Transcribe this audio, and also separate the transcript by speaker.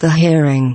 Speaker 1: The hearing.